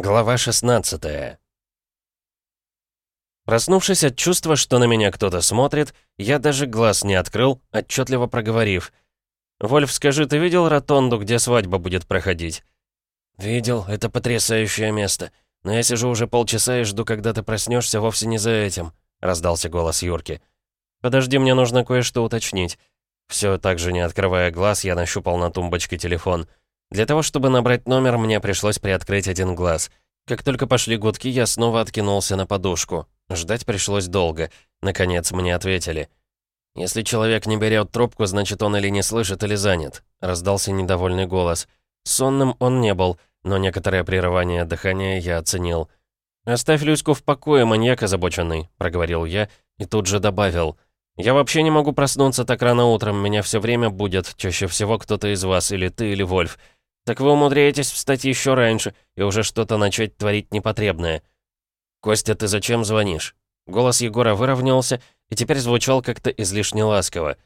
Глава 16 Проснувшись от чувства, что на меня кто-то смотрит, я даже глаз не открыл, отчетливо проговорив. «Вольф, скажи, ты видел ротонду, где свадьба будет проходить?» «Видел, это потрясающее место. Но я сижу уже полчаса и жду, когда ты проснешься вовсе не за этим», — раздался голос Юрки. «Подожди, мне нужно кое-что уточнить». Все так же, не открывая глаз, я нащупал на тумбочке телефон — для того, чтобы набрать номер, мне пришлось приоткрыть один глаз. Как только пошли гудки, я снова откинулся на подушку. Ждать пришлось долго. Наконец мне ответили. «Если человек не берет трубку, значит, он или не слышит, или занят», — раздался недовольный голос. Сонным он не был, но некоторое прерывание дыхания я оценил. «Оставь Люську в покое, маньяк озабоченный», — проговорил я и тут же добавил. «Я вообще не могу проснуться так рано утром, меня все время будет, чаще всего кто-то из вас, или ты, или Вольф. Так вы умудряетесь встать еще раньше и уже что-то начать творить непотребное. «Костя, ты зачем звонишь?» Голос Егора выровнялся и теперь звучал как-то излишне ласково.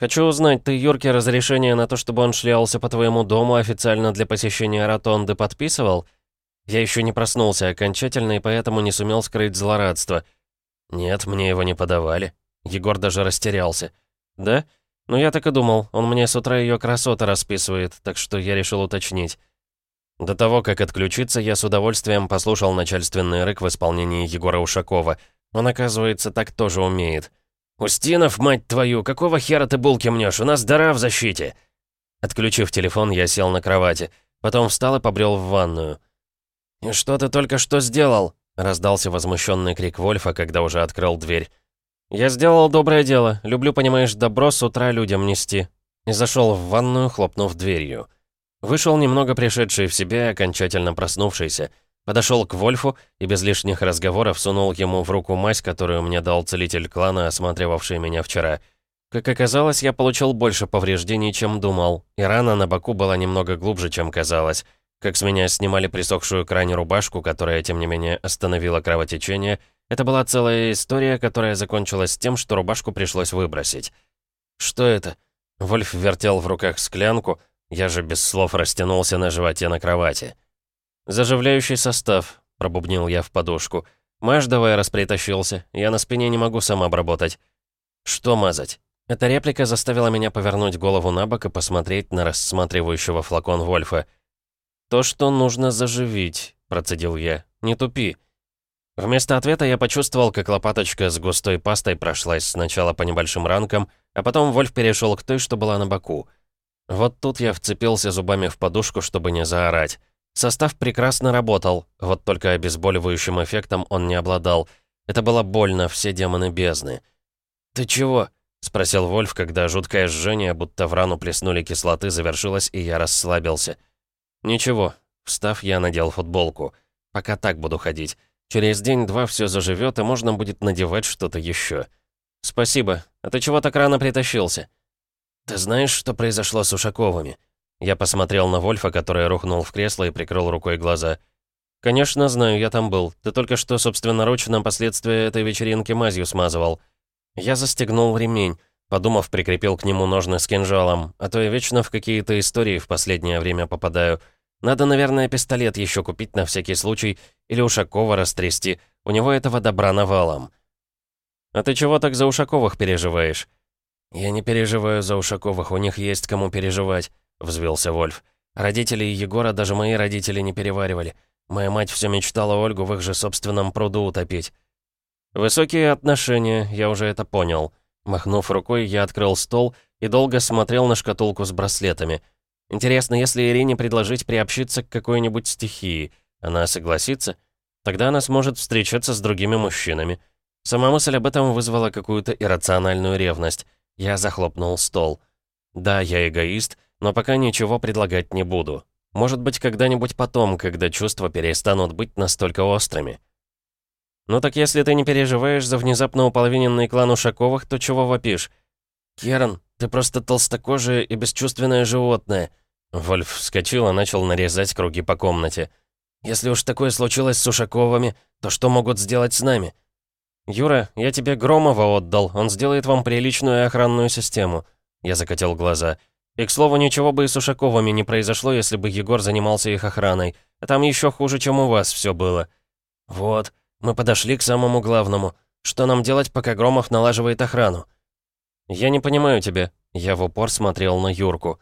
«Хочу узнать, ты Юрке разрешение на то, чтобы он шлялся по твоему дому официально для посещения ротонды подписывал?» Я еще не проснулся окончательно и поэтому не сумел скрыть злорадство. «Нет, мне его не подавали». Егор даже растерялся. «Да? «Ну, я так и думал. Он мне с утра ее красоты расписывает, так что я решил уточнить». До того, как отключиться, я с удовольствием послушал начальственный рык в исполнении Егора Ушакова. Он, оказывается, так тоже умеет. «Устинов, мать твою, какого хера ты булки мнешь? У нас дыра в защите!» Отключив телефон, я сел на кровати. Потом встал и побрел в ванную. «И что ты только что сделал?» — раздался возмущенный крик Вольфа, когда уже открыл дверь. «Я сделал доброе дело. Люблю, понимаешь, добро с утра людям нести». И зашел в ванную, хлопнув дверью. Вышел немного пришедший в себя и окончательно проснувшийся. Подошел к Вольфу и без лишних разговоров сунул ему в руку мазь, которую мне дал целитель клана, осматривавший меня вчера. Как оказалось, я получил больше повреждений, чем думал, и рана на боку была немного глубже, чем казалось. Как с меня снимали присохшую к рубашку, которая, тем не менее, остановила кровотечение — это была целая история, которая закончилась тем, что рубашку пришлось выбросить. «Что это?» Вольф вертел в руках склянку, я же без слов растянулся на животе на кровати. «Заживляющий состав», — пробубнил я в подушку. «Маш давай раз я на спине не могу сам обработать». «Что мазать?» Эта реплика заставила меня повернуть голову на бок и посмотреть на рассматривающего флакон Вольфа. «То, что нужно заживить», — процедил я. «Не тупи. Вместо ответа я почувствовал, как лопаточка с густой пастой прошлась сначала по небольшим ранкам, а потом Вольф перешел к той, что была на боку. Вот тут я вцепился зубами в подушку, чтобы не заорать. Состав прекрасно работал, вот только обезболивающим эффектом он не обладал. Это было больно, все демоны бездны. «Ты чего?» — спросил Вольф, когда жуткое жжение, будто в рану плеснули кислоты, завершилось, и я расслабился. «Ничего». Встав, я надел футболку. «Пока так буду ходить. Через день-два все заживет, и можно будет надевать что-то еще. Спасибо. А ты чего так рано притащился? Ты знаешь, что произошло с Ушаковыми? Я посмотрел на Вольфа, который рухнул в кресло и прикрыл рукой глаза. «Конечно, знаю, я там был. Ты только что собственноручно последствия этой вечеринки мазью смазывал». Я застегнул ремень, подумав, прикрепил к нему ножны с кинжалом, а то я вечно в какие-то истории в последнее время попадаю — надо, наверное, пистолет еще купить на всякий случай или Ушакова растрясти. У него этого добра навалом. «А ты чего так за Ушаковых переживаешь?» «Я не переживаю за Ушаковых, у них есть кому переживать», — взвился Вольф. «Родители Егора даже мои родители не переваривали. Моя мать все мечтала Ольгу в их же собственном пруду утопить». «Высокие отношения, я уже это понял». Махнув рукой, я открыл стол и долго смотрел на шкатулку с браслетами — Интересно, если Ирине предложить приобщиться к какой-нибудь стихии, она согласится? Тогда она сможет встречаться с другими мужчинами. Сама мысль об этом вызвала какую-то иррациональную ревность. Я захлопнул стол. Да, я эгоист, но пока ничего предлагать не буду. Может быть, когда-нибудь потом, когда чувства перестанут быть настолько острыми. «Ну так если ты не переживаешь за внезапно уполовиненный клан Ушаковых, то чего вопишь?» «Керн, ты просто толстокожее и бесчувственное животное». Вольф вскочил и начал нарезать круги по комнате. «Если уж такое случилось с Ушаковыми, то что могут сделать с нами?» «Юра, я тебе Громова отдал, он сделает вам приличную охранную систему». Я закатил глаза. «И, к слову, ничего бы и с Ушаковыми не произошло, если бы Егор занимался их охраной. а там еще хуже, чем у вас все было». «Вот, мы подошли к самому главному. Что нам делать, пока Громов налаживает охрану?» «Я не понимаю тебя». Я в упор смотрел на Юрку.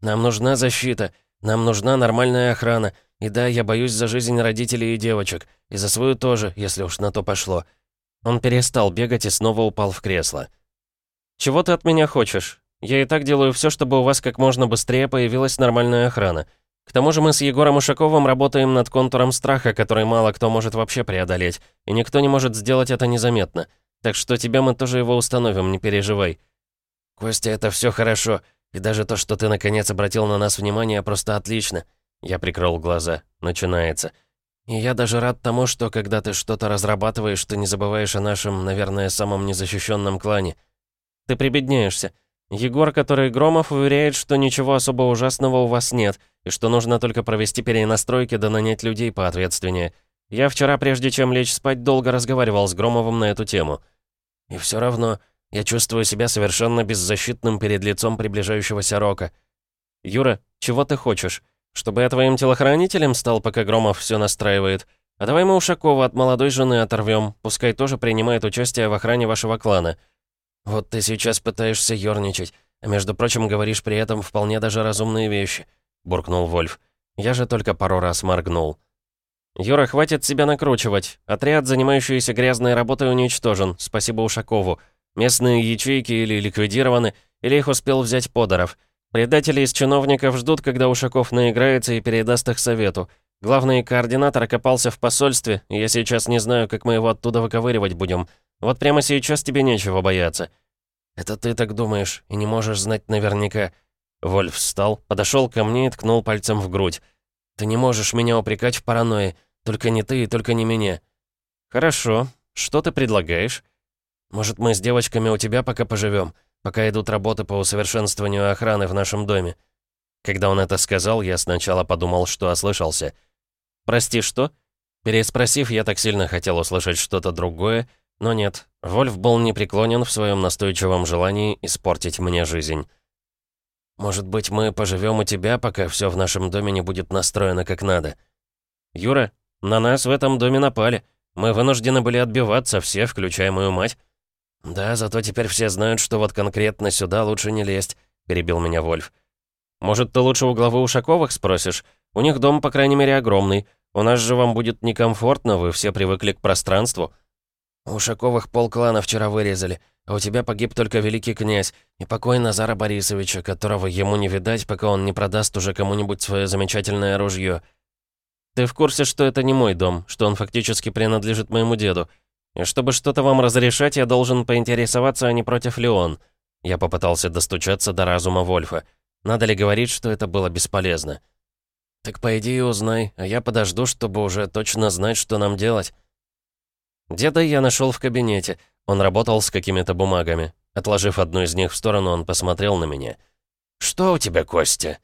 «Нам нужна защита. Нам нужна нормальная охрана. И да, я боюсь за жизнь родителей и девочек. И за свою тоже, если уж на то пошло». Он перестал бегать и снова упал в кресло. «Чего ты от меня хочешь? Я и так делаю все, чтобы у вас как можно быстрее появилась нормальная охрана. К тому же мы с Егором Ушаковым работаем над контуром страха, который мало кто может вообще преодолеть, и никто не может сделать это незаметно. Так что тебе мы тоже его установим, не переживай». «Костя, это все хорошо, и даже то, что ты наконец обратил на нас внимание, просто отлично». Я прикрыл глаза. Начинается. «И я даже рад тому, что когда ты что-то разрабатываешь, ты не забываешь о нашем, наверное, самом незащищенном клане». «Ты прибедняешься. Егор, который Громов, уверяет, что ничего особо ужасного у вас нет, и что нужно только провести перенастройки да нанять людей поответственнее. Я вчера, прежде чем лечь спать, долго разговаривал с Громовым на эту тему. И все равно я чувствую себя совершенно беззащитным перед лицом приближающегося рока. Юра, чего ты хочешь? Чтобы я твоим телохранителем стал, пока Громов все настраивает? А давай мы Ушакова от молодой жены оторвем, пускай тоже принимает участие в охране вашего клана. «Вот ты сейчас пытаешься ёрничать, а между прочим говоришь при этом вполне даже разумные вещи», — буркнул Вольф. Я же только пару раз моргнул. «Юра, хватит себя накручивать. Отряд, занимающийся грязной работой, уничтожен. Спасибо Ушакову. Местные ячейки или ликвидированы, или их успел взять Подоров. Предатели из чиновников ждут, когда Ушаков наиграется и передаст их совету. Главный координатор окопался в посольстве, и я сейчас не знаю, как мы его оттуда выковыривать будем. Вот прямо сейчас тебе нечего бояться». «Это ты так думаешь, и не можешь знать наверняка». Вольф встал, подошел ко мне и ткнул пальцем в грудь. «Ты не можешь меня упрекать в паранойи. Только не ты и только не меня». «Хорошо. Что ты предлагаешь?» «Может, мы с девочками у тебя пока поживем, пока идут работы по усовершенствованию охраны в нашем доме?» Когда он это сказал, я сначала подумал, что ослышался. «Прости, что?» Переспросив, я так сильно хотел услышать что-то другое, но нет, Вольф был непреклонен в своем настойчивом желании испортить мне жизнь. «Может быть, мы поживем у тебя, пока все в нашем доме не будет настроено как надо?» «Юра, на нас в этом доме напали. Мы вынуждены были отбиваться, все, включая мою мать». «Да, зато теперь все знают, что вот конкретно сюда лучше не лезть», — перебил меня Вольф. «Может, ты лучше у главы Ушаковых спросишь? У них дом, по крайней мере, огромный. У нас же вам будет некомфортно, вы все привыкли к пространству». У Ушаковых полклана вчера вырезали, а у тебя погиб только великий князь и покой Назара Борисовича, которого ему не видать, пока он не продаст уже кому-нибудь свое замечательное ружье. Ты в курсе, что это не мой дом, что он фактически принадлежит моему деду? И чтобы что-то вам разрешать, я должен поинтересоваться, а не против ли он. Я попытался достучаться до разума Вольфа. Надо ли говорить, что это было бесполезно? «Так пойди и узнай, а я подожду, чтобы уже точно знать, что нам делать». Деда я нашел в кабинете. Он работал с какими-то бумагами. Отложив одну из них в сторону, он посмотрел на меня. «Что у тебя, Костя?»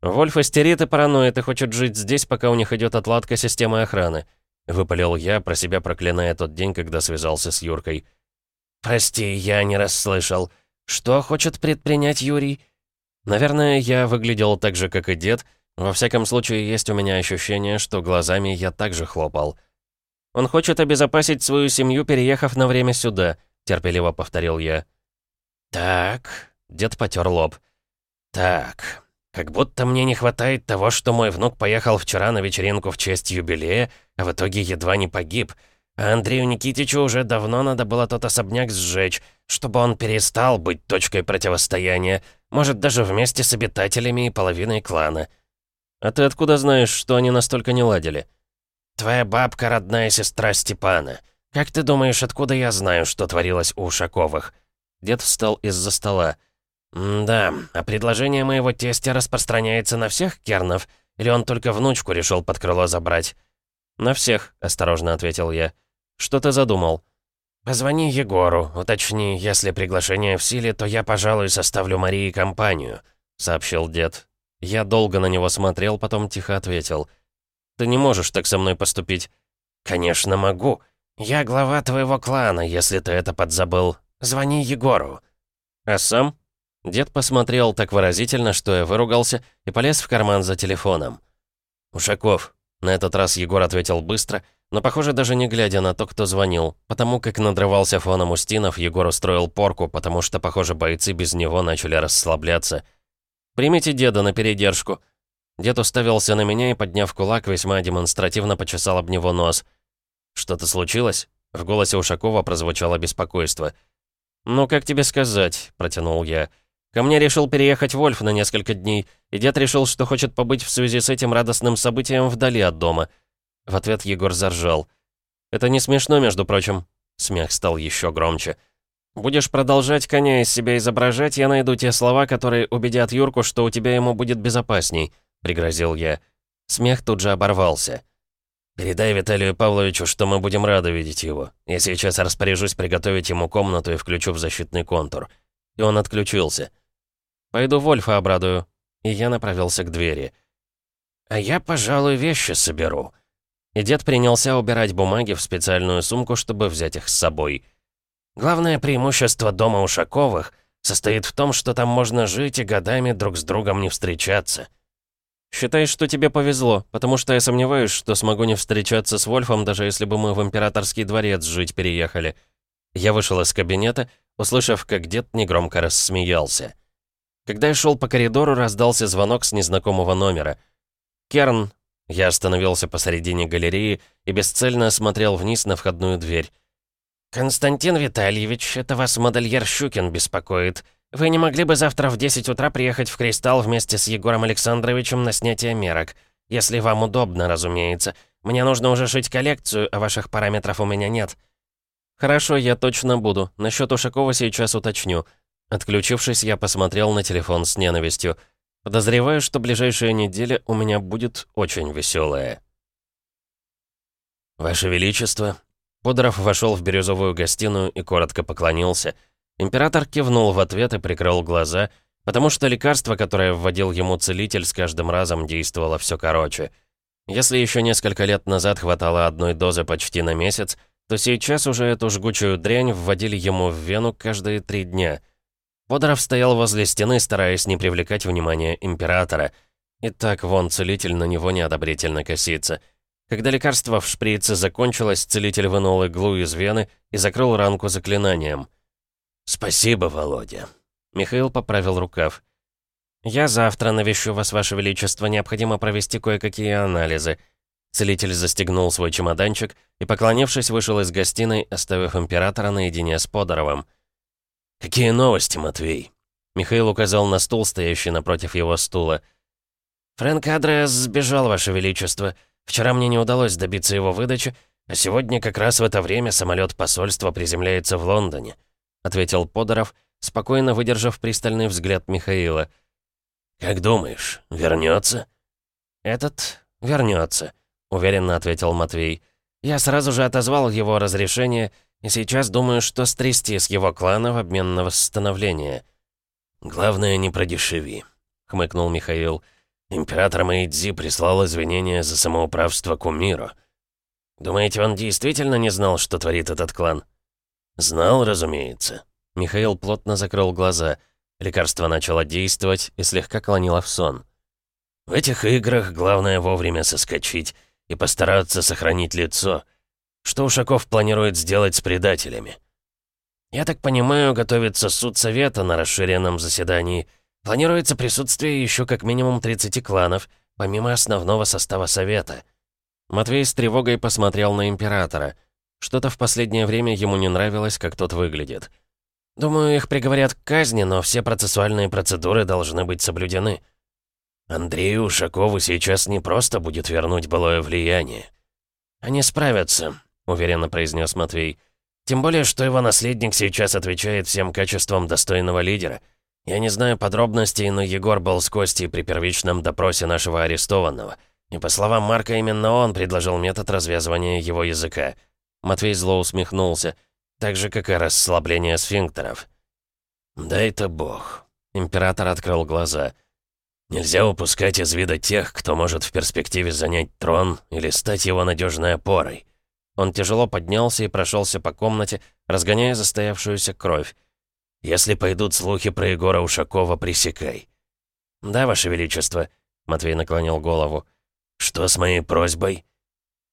«Вольф истерит и параноид и хочет жить здесь, пока у них идет отладка системы охраны», — выпалил я, про себя проклиная тот день, когда связался с Юркой. «Прости, я не расслышал. Что хочет предпринять Юрий?» «Наверное, я выглядел так же, как и дед. Во всяком случае, есть у меня ощущение, что глазами я также хлопал». Он хочет обезопасить свою семью, переехав на время сюда», — терпеливо повторил я. «Так...» — дед потер лоб. «Так... Как будто мне не хватает того, что мой внук поехал вчера на вечеринку в честь юбилея, а в итоге едва не погиб. А Андрею Никитичу уже давно надо было тот особняк сжечь, чтобы он перестал быть точкой противостояния, может, даже вместе с обитателями и половиной клана». «А ты откуда знаешь, что они настолько не ладили?» «Твоя бабка — родная сестра Степана. Как ты думаешь, откуда я знаю, что творилось у Ушаковых?» Дед встал из-за стола. «Да, а предложение моего тестя распространяется на всех кернов? Или он только внучку решил под крыло забрать?» «На всех», — осторожно ответил я. «Что ты задумал?» «Позвони Егору, уточни, если приглашение в силе, то я, пожалуй, составлю Марии компанию», — сообщил дед. Я долго на него смотрел, потом тихо ответил. Ты не можешь так со мной поступить». «Конечно могу. Я глава твоего клана, если ты это подзабыл. Звони Егору». «А сам?» Дед посмотрел так выразительно, что я выругался и полез в карман за телефоном. «Ушаков, На этот раз Егор ответил быстро, но, похоже, даже не глядя на то, кто звонил. Потому как надрывался фоном Устинов, Егор устроил порку, потому что, похоже, бойцы без него начали расслабляться. «Примите деда на передержку». Дед уставился на меня и, подняв кулак, весьма демонстративно почесал об него нос. «Что-то случилось?» В голосе Ушакова прозвучало беспокойство. «Ну, как тебе сказать?» — протянул я. «Ко мне решил переехать Вольф на несколько дней, и дед решил, что хочет побыть в связи с этим радостным событием вдали от дома». В ответ Егор заржал. «Это не смешно, между прочим». Смех стал еще громче. «Будешь продолжать коня из себя изображать, я найду те слова, которые убедят Юрку, что у тебя ему будет безопасней», — пригрозил я. Смех тут же оборвался. «Передай Виталию Павловичу, что мы будем рады видеть его. Я сейчас распоряжусь приготовить ему комнату и включу в защитный контур». И он отключился. «Пойду Вольфа обрадую». И я направился к двери. «А я, пожалуй, вещи соберу», и дед принялся убирать бумаги в специальную сумку, чтобы взять их с собой. Главное преимущество дома Ушаковых состоит в том, что там можно жить и годами друг с другом не встречаться. «Считай, что тебе повезло, потому что я сомневаюсь, что смогу не встречаться с Вольфом, даже если бы мы в императорский дворец жить переехали». Я вышел из кабинета, услышав, как дед негромко рассмеялся. Когда я шел по коридору, раздался звонок с незнакомого номера. «Керн, я остановился посередине галереи и бесцельно смотрел вниз на входную дверь. «Константин Витальевич, это вас модельер Щукин беспокоит. Вы не могли бы завтра в 10 утра приехать в Кристалл вместе с Егором Александровичем на снятие мерок? Если вам удобно, разумеется. Мне нужно уже шить коллекцию, а ваших параметров у меня нет». «Хорошо, я точно буду. Насчет Ушакова сейчас уточню». Отключившись, я посмотрел на телефон с ненавистью. Подозреваю, что ближайшая неделя у меня будет очень веселая. «Ваше Величество!» Подоров вошел в бирюзовую гостиную и коротко поклонился. Император кивнул в ответ и прикрыл глаза, потому что лекарство, которое вводил ему целитель, с каждым разом действовало все короче. Если еще несколько лет назад хватало одной дозы почти на месяц, то сейчас уже эту жгучую дрянь вводили ему в вену каждые три дня — Подоров стоял возле стены, стараясь не привлекать внимания императора. И так вон целитель на него неодобрительно косится. Когда лекарство в шприце закончилось, целитель вынул иглу из вены и закрыл ранку заклинанием. «Спасибо, Володя». Михаил поправил рукав. «Я завтра навещу вас, Ваше Величество. Необходимо провести кое-какие анализы». Целитель застегнул свой чемоданчик и, поклонившись, вышел из гостиной, оставив императора наедине с Подоровым. «Какие новости, Матвей?» Михаил указал на стул, стоящий напротив его стула. «Фрэнк Адреас сбежал, Ваше Величество. Вчера мне не удалось добиться его выдачи, а сегодня как раз в это время самолет посольства приземляется в Лондоне», ответил Подоров, спокойно выдержав пристальный взгляд Михаила. «Как думаешь, вернется?» «Этот вернется», — уверенно ответил Матвей. «Я сразу же отозвал его разрешение и сейчас думаю, что стрясти с его клана в обмен на восстановление. «Главное, не продешеви», — хмыкнул Михаил. «Император Мэйдзи прислал извинения за самоуправство Кумиру. Думаете, он действительно не знал, что творит этот клан?» «Знал, разумеется». Михаил плотно закрыл глаза. Лекарство начало действовать и слегка клонило в сон. «В этих играх главное вовремя соскочить и постараться сохранить лицо». Что Ушаков планирует сделать с предателями? Я так понимаю, готовится суд совета на расширенном заседании. Планируется присутствие еще как минимум 30 кланов, помимо основного состава совета. Матвей с тревогой посмотрел на императора. Что-то в последнее время ему не нравилось, как тот выглядит. Думаю, их приговорят к казни, но все процессуальные процедуры должны быть соблюдены. Андрею Ушакову сейчас не просто будет вернуть былое влияние. Они справятся, уверенно произнес Матвей. «Тем более, что его наследник сейчас отвечает всем качествам достойного лидера. Я не знаю подробностей, но Егор был с Костей при первичном допросе нашего арестованного. И по словам Марка, именно он предложил метод развязывания его языка». Матвей зло усмехнулся, так же, как и расслабление сфинктеров. «Дай-то бог». Император открыл глаза. «Нельзя упускать из вида тех, кто может в перспективе занять трон или стать его надежной опорой. Он тяжело поднялся и прошелся по комнате, разгоняя застоявшуюся кровь. «Если пойдут слухи про Егора Ушакова, пресекай». «Да, Ваше Величество», — Матвей наклонил голову. Что с моей просьбой?»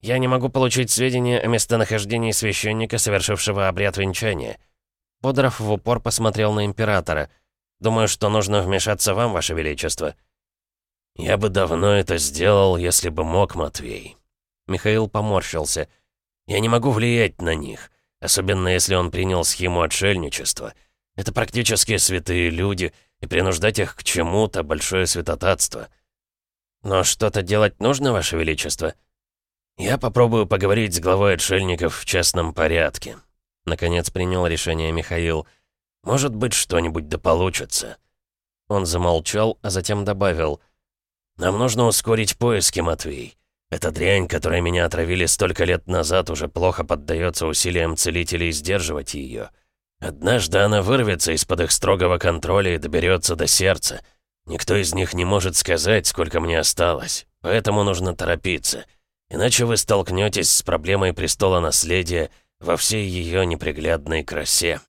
«Я не могу получить сведения о местонахождении священника, совершившего обряд венчания». Бодоров в упор посмотрел на императора. «Думаю, что нужно вмешаться вам, ваше величество». «Я бы давно это сделал, если бы мог, Матвей». Михаил поморщился. «Я не могу влиять на них, особенно если он принял схему отшельничества. Это практически святые люди, и принуждать их к чему-то — большое святотатство». «Но что-то делать нужно, Ваше Величество?» «Я попробую поговорить с главой отшельников в частном порядке», — наконец принял решение Михаил. «Может быть, что-нибудь да получится». Он замолчал, а затем добавил. «Нам нужно ускорить поиски, Матвей. Эта дрянь, которой меня отравили столько лет назад, уже плохо поддается усилиям целителей сдерживать ее. Однажды она вырвется из-под их строгого контроля и доберется до сердца. Никто из них не может сказать, сколько мне осталось, поэтому нужно торопиться. Иначе вы столкнетесь с проблемой престола наследия во всей ее неприглядной красе.